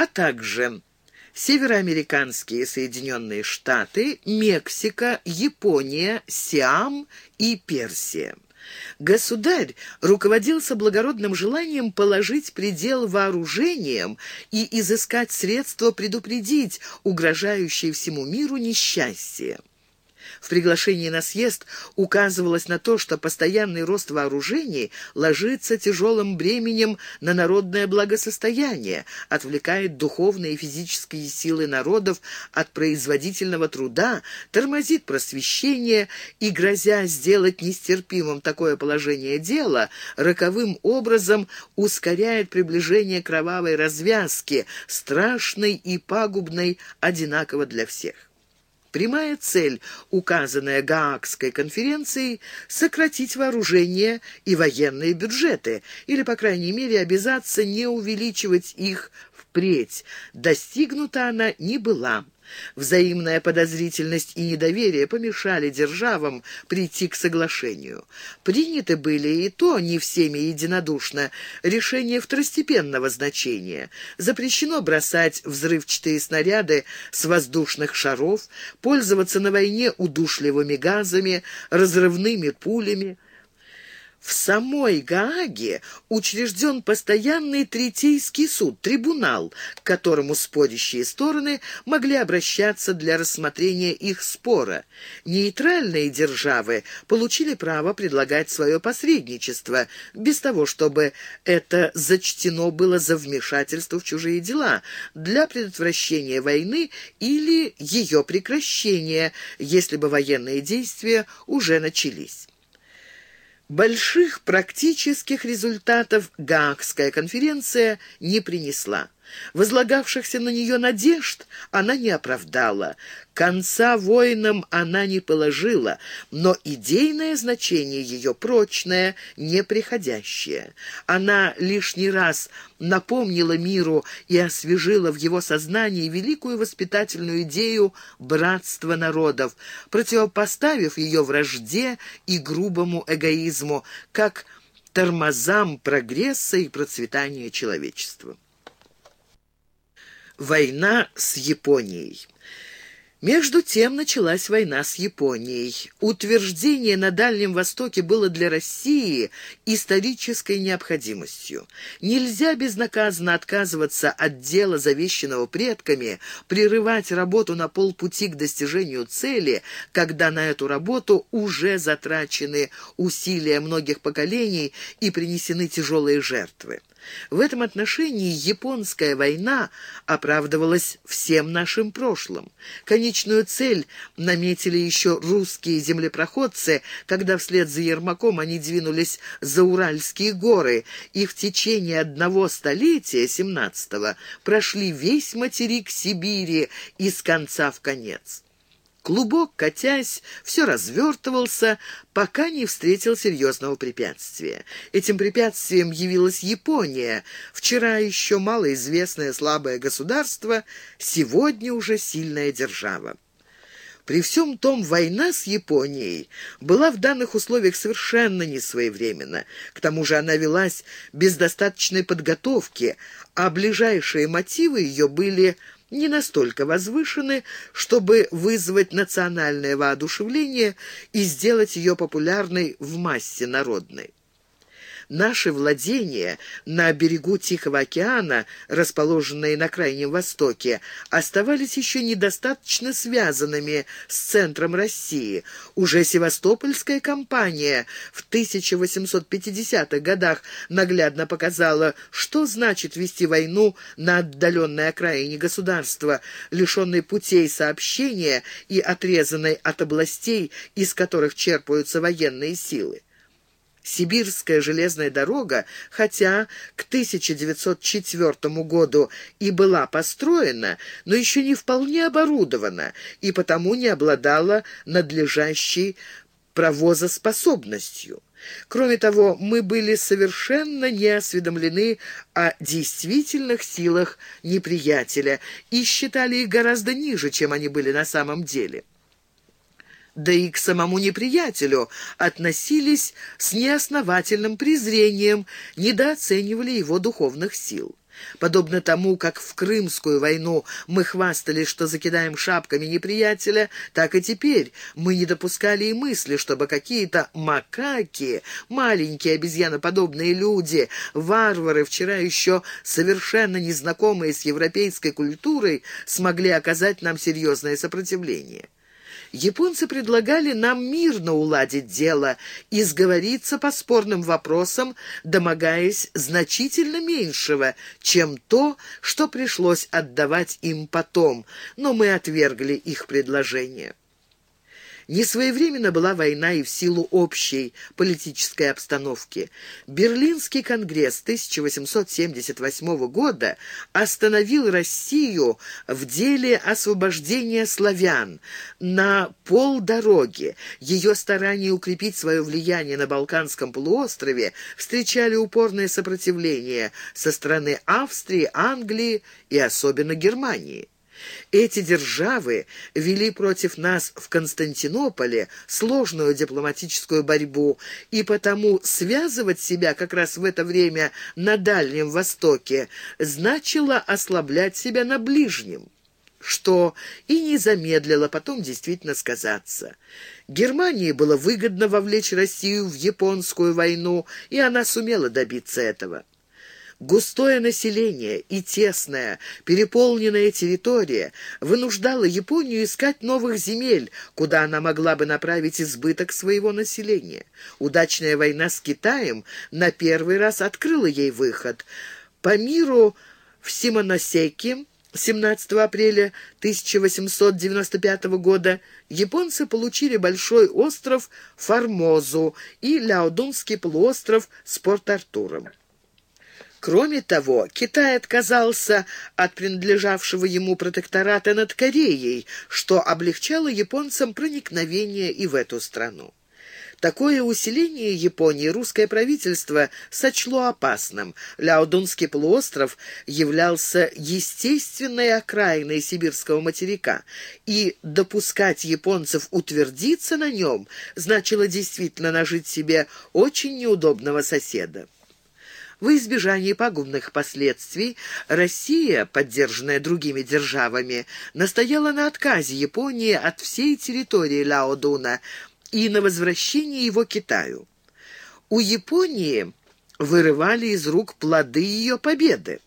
а также североамериканские Соединенные Штаты, Мексика, Япония, Сиам и Персия. Государь руководился благородным желанием положить предел вооружениям и изыскать средства предупредить угрожающее всему миру несчастье. В приглашении на съезд указывалось на то, что постоянный рост вооружений ложится тяжелым бременем на народное благосостояние, отвлекает духовные и физические силы народов от производительного труда, тормозит просвещение и, грозя сделать нестерпимым такое положение дела, роковым образом ускоряет приближение кровавой развязки, страшной и пагубной одинаково для всех. Прямая цель, указанная Гаагской конференцией, сократить вооружение и военные бюджеты, или, по крайней мере, обязаться не увеличивать их впредь. Достигнута она не была. Взаимная подозрительность и недоверие помешали державам прийти к соглашению. Приняты были и то не всеми единодушно решения второстепенного значения. Запрещено бросать взрывчатые снаряды с воздушных шаров, пользоваться на войне удушливыми газами, разрывными пулями. В самой Гааге учрежден постоянный третейский суд, трибунал, к которому спорящие стороны могли обращаться для рассмотрения их спора. Нейтральные державы получили право предлагать свое посредничество, без того, чтобы это зачтено было за вмешательство в чужие дела, для предотвращения войны или ее прекращения, если бы военные действия уже начались. Больших практических результатов Гаагская конференция не принесла. Возлагавшихся на нее надежд она не оправдала. Конца воинам она не положила, но идейное значение ее прочное, неприходящее. Она лишний раз напомнила миру и освежила в его сознании великую воспитательную идею братства народов, противопоставив ее вражде и грубому эгоизму, как тормозам прогресса и процветания человечества. Война с Японией. Между тем началась война с Японией. Утверждение на Дальнем Востоке было для России исторической необходимостью. Нельзя безнаказанно отказываться от дела, завещанного предками, прерывать работу на полпути к достижению цели, когда на эту работу уже затрачены усилия многих поколений и принесены тяжелые жертвы. В этом отношении японская война оправдывалась всем нашим прошлым. Конечную цель наметили еще русские землепроходцы, когда вслед за Ермаком они двинулись за Уральские горы и в течение одного столетия, 17-го, прошли весь материк Сибири из конца в конец. Клубок, катясь, все развертывался, пока не встретил серьезного препятствия. Этим препятствием явилась Япония, вчера еще малоизвестное слабое государство, сегодня уже сильная держава. При всем том, война с Японией была в данных условиях совершенно несвоевременна. К тому же она велась без достаточной подготовки, а ближайшие мотивы ее были не настолько возвышены, чтобы вызвать национальное воодушевление и сделать ее популярной в массе народной. Наши владения на берегу Тихого океана, расположенные на Крайнем Востоке, оставались еще недостаточно связанными с центром России. Уже Севастопольская кампания в 1850-х годах наглядно показала, что значит вести войну на отдаленной окраине государства, лишенной путей сообщения и отрезанной от областей, из которых черпаются военные силы. Сибирская железная дорога, хотя к 1904 году и была построена, но еще не вполне оборудована и потому не обладала надлежащей провозоспособностью. Кроме того, мы были совершенно не осведомлены о действительных силах неприятеля и считали их гораздо ниже, чем они были на самом деле да и к самому неприятелю относились с неосновательным презрением, недооценивали его духовных сил. Подобно тому, как в Крымскую войну мы хвастались, что закидаем шапками неприятеля, так и теперь мы не допускали и мысли, чтобы какие-то макаки, маленькие обезьяноподобные люди, варвары, вчера еще совершенно незнакомые с европейской культурой, смогли оказать нам серьезное сопротивление. Японцы предлагали нам мирно уладить дело и сговориться по спорным вопросам, домогаясь значительно меньшего, чем то, что пришлось отдавать им потом, но мы отвергли их предложение. Несвоевременно была война и в силу общей политической обстановки. Берлинский конгресс 1878 года остановил Россию в деле освобождения славян на полдороги. Ее старания укрепить свое влияние на Балканском полуострове встречали упорное сопротивление со стороны Австрии, Англии и особенно Германии. Эти державы вели против нас в Константинополе сложную дипломатическую борьбу, и потому связывать себя как раз в это время на Дальнем Востоке значило ослаблять себя на Ближнем что и не замедлило потом действительно сказаться. Германии было выгодно вовлечь Россию в японскую войну, и она сумела добиться этого. Густое население и тесная, переполненная территория вынуждала Японию искать новых земель, куда она могла бы направить избыток своего населения. Удачная война с Китаем на первый раз открыла ей выход. По миру в Симоносеке 17 апреля 1895 года японцы получили большой остров Формозу и Ляодунский полуостров с Порт-Артуром. Кроме того, Китай отказался от принадлежавшего ему протектората над Кореей, что облегчало японцам проникновение и в эту страну. Такое усиление Японии русское правительство сочло опасным. Ляодунский полуостров являлся естественной окраиной сибирского материка, и допускать японцев утвердиться на нем значило действительно нажить себе очень неудобного соседа. В избежании пагубных последствий Россия, поддержанная другими державами, настояла на отказе Японии от всей территории Лаодуна и на возвращении его Китаю. У Японии вырывали из рук плоды ее победы.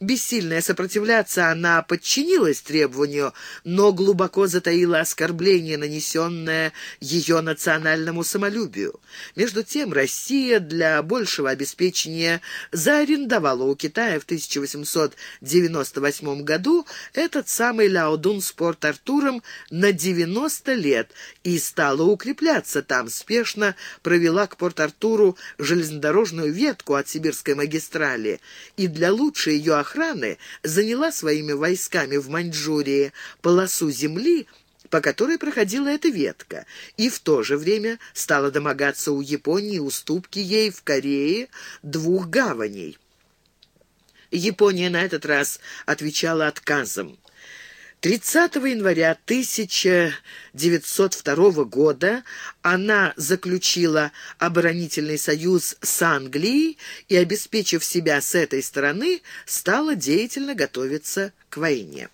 Бессильная сопротивляться, она подчинилась требованию, но глубоко затаила оскорбление, нанесенное ее национальному самолюбию. Между тем Россия для большего обеспечения заарендовала у Китая в 1898 году этот самый Ляодун с Порт-Артуром на 90 лет и стала укрепляться там, спешно провела к Порт-Артуру железнодорожную ветку от сибирской магистрали, и для лучшей охраны заняла своими войсками в Маньчжурии полосу земли, по которой проходила эта ветка, и в то же время стала домогаться у Японии уступки ей в Корее двух гаваней. Япония на этот раз отвечала отказом. 30 января 1902 года она заключила оборонительный союз с Англией и, обеспечив себя с этой стороны, стала деятельно готовиться к войне.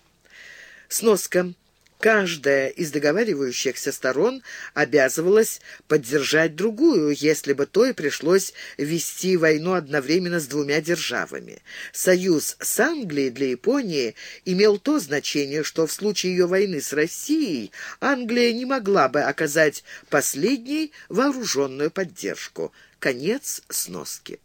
Сноска. Каждая из договаривающихся сторон обязывалась поддержать другую, если бы той пришлось вести войну одновременно с двумя державами. Союз с Англией для Японии имел то значение, что в случае ее войны с Россией Англия не могла бы оказать последней вооруженную поддержку. Конец сноски.